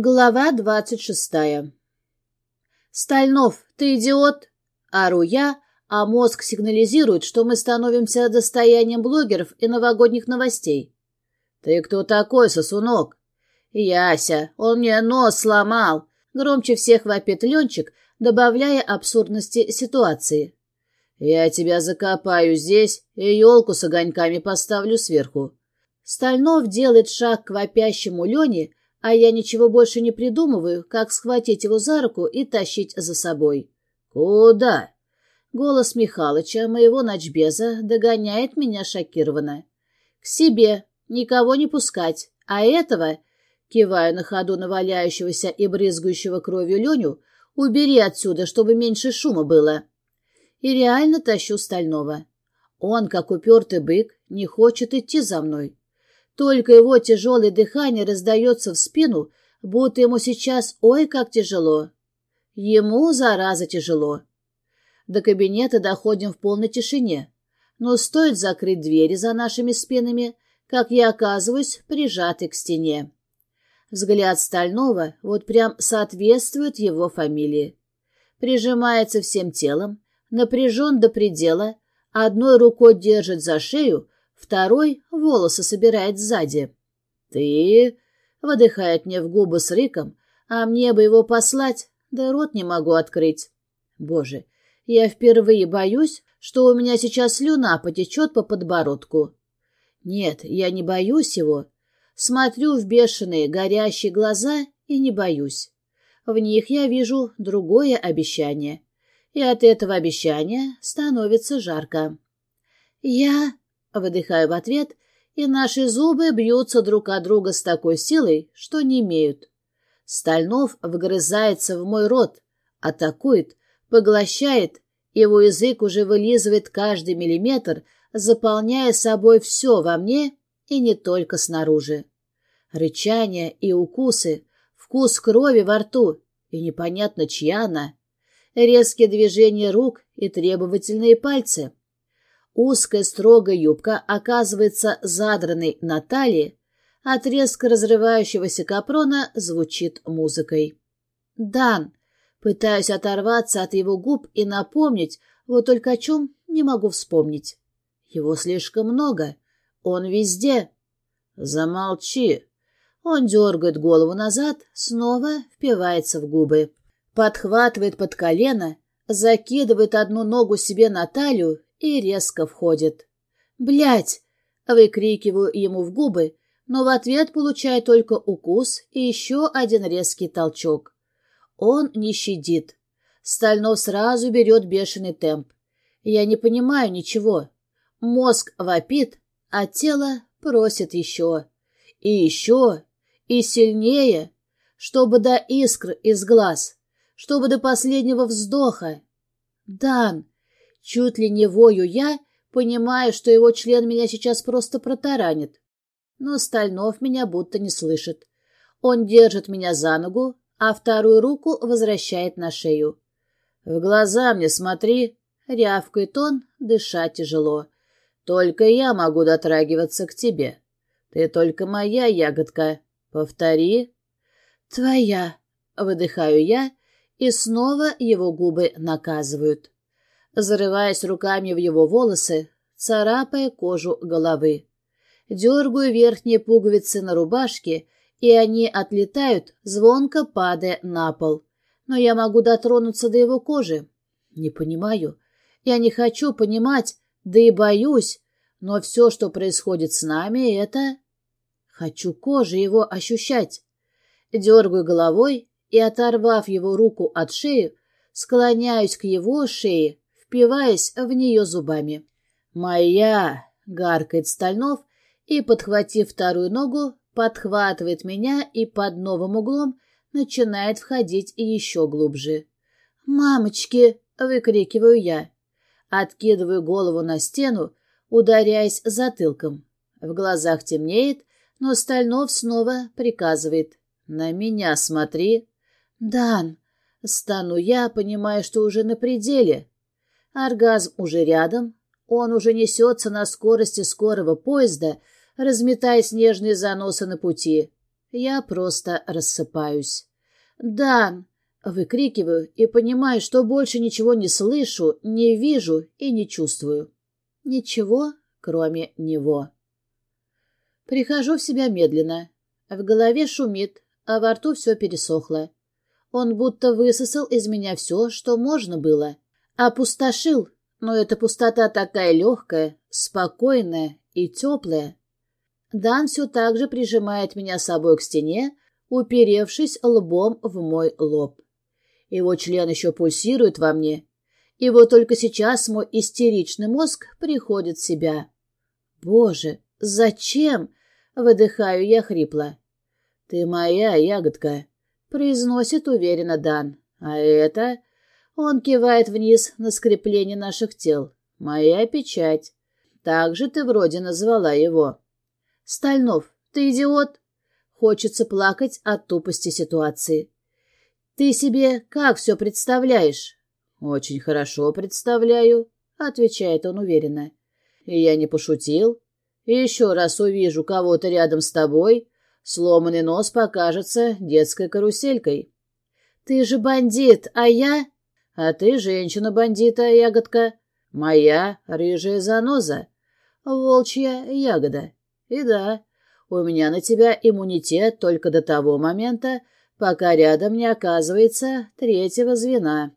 Глава двадцать шестая. «Стальнов, ты идиот!» — ору я, а мозг сигнализирует, что мы становимся достоянием блогеров и новогодних новостей. «Ты кто такой, сосунок?» «Яся, он мне нос сломал!» — громче всех вопит Ленчик, добавляя абсурдности ситуации. «Я тебя закопаю здесь и елку с огоньками поставлю сверху». Стальнов делает шаг к вопящему Лене, а я ничего больше не придумываю, как схватить его за руку и тащить за собой. «Куда?» Голос Михалыча, моего ночбеза, догоняет меня шокированно. «К себе, никого не пускать, а этого...» Киваю на ходу на и брызгающего кровью Леню, убери отсюда, чтобы меньше шума было. И реально тащу Стального. Он, как упертый бык, не хочет идти за мной. Только его тяжелое дыхание раздается в спину, будто ему сейчас ой, как тяжело. Ему, зараза, тяжело. До кабинета доходим в полной тишине. Но стоит закрыть двери за нашими спинами, как я оказываюсь прижатый к стене. Взгляд Стального вот прям соответствует его фамилии. Прижимается всем телом, напряжен до предела, одной рукой держит за шею, Второй волосы собирает сзади. «Ты...» — выдыхает мне в губы с рыком, а мне бы его послать, да рот не могу открыть. Боже, я впервые боюсь, что у меня сейчас слюна потечет по подбородку. Нет, я не боюсь его. Смотрю в бешеные горящие глаза и не боюсь. В них я вижу другое обещание. И от этого обещания становится жарко. «Я...» Выдыхаю в ответ, и наши зубы бьются друг от друга с такой силой, что не имеют. Стальнов вгрызается в мой рот, атакует, поглощает, его язык уже вылизывает каждый миллиметр, заполняя собой все во мне и не только снаружи. Рычание и укусы, вкус крови во рту, и непонятно, чья она. Резкие движения рук и требовательные пальцы. Узкая строгая юбка оказывается задранной на талии, от резко разрывающегося капрона звучит музыкой. «Дан!» Пытаюсь оторваться от его губ и напомнить, вот только о чем не могу вспомнить. Его слишком много. Он везде. Замолчи. Он дергает голову назад, снова впивается в губы. Подхватывает под колено, закидывает одну ногу себе на талию и резко входит. «Блядь!» — выкрикиваю ему в губы, но в ответ получаю только укус и еще один резкий толчок. Он не щадит. Стальнов сразу берет бешеный темп. Я не понимаю ничего. Мозг вопит, а тело просит еще. И еще, и сильнее, чтобы до искр из глаз, чтобы до последнего вздоха. «Дан, Чуть ли не вою я, понимая, что его член меня сейчас просто протаранит. Но Стальнов меня будто не слышит. Он держит меня за ногу, а вторую руку возвращает на шею. «В глаза мне смотри!» — рявкает он, дышать тяжело. «Только я могу дотрагиваться к тебе. Ты только моя ягодка. Повтори». «Твоя!» — выдыхаю я, и снова его губы наказывают зарываясь руками в его волосы, царапая кожу головы. Дергаю верхние пуговицы на рубашке, и они отлетают, звонко падая на пол. Но я могу дотронуться до его кожи. Не понимаю. Я не хочу понимать, да и боюсь. Но все, что происходит с нами, это... Хочу кожи его ощущать. Дергаю головой и, оторвав его руку от шеи, склоняюсь к его шее, впиваясь в нее зубами. «Моя!» — гаркает Стальнов и, подхватив вторую ногу, подхватывает меня и под новым углом начинает входить еще глубже. «Мамочки!» — выкрикиваю я. Откидываю голову на стену, ударяясь затылком. В глазах темнеет, но Стальнов снова приказывает. «На меня смотри!» «Дан!» — стану я, понимая, что уже на пределе. Оргазм уже рядом, он уже несется на скорости скорого поезда, разметая снежные заносы на пути. Я просто рассыпаюсь. «Дан!» — выкрикиваю и понимаю, что больше ничего не слышу, не вижу и не чувствую. Ничего, кроме него. Прихожу в себя медленно. В голове шумит, а во рту все пересохло. Он будто высосал из меня все, что можно было. Опустошил, но эта пустота такая легкая, спокойная и теплая. Дан все так же прижимает меня собой к стене, уперевшись лбом в мой лоб. Его член еще пульсирует во мне, и вот только сейчас мой истеричный мозг приходит в себя. «Боже, зачем?» — выдыхаю я хрипло. «Ты моя ягодка», — произносит уверенно Дан. «А это...» Он кивает вниз на скрепление наших тел. «Моя печать. Так же ты вроде назвала его». «Стальнов, ты идиот?» Хочется плакать от тупости ситуации. «Ты себе как все представляешь?» «Очень хорошо представляю», — отвечает он уверенно. «И я не пошутил. Еще раз увижу кого-то рядом с тобой, сломанный нос покажется детской каруселькой». «Ты же бандит, а я...» «А ты женщина-бандита, ягодка. Моя рыжая заноза. Волчья ягода. И да, у меня на тебя иммунитет только до того момента, пока рядом не оказывается третьего звена.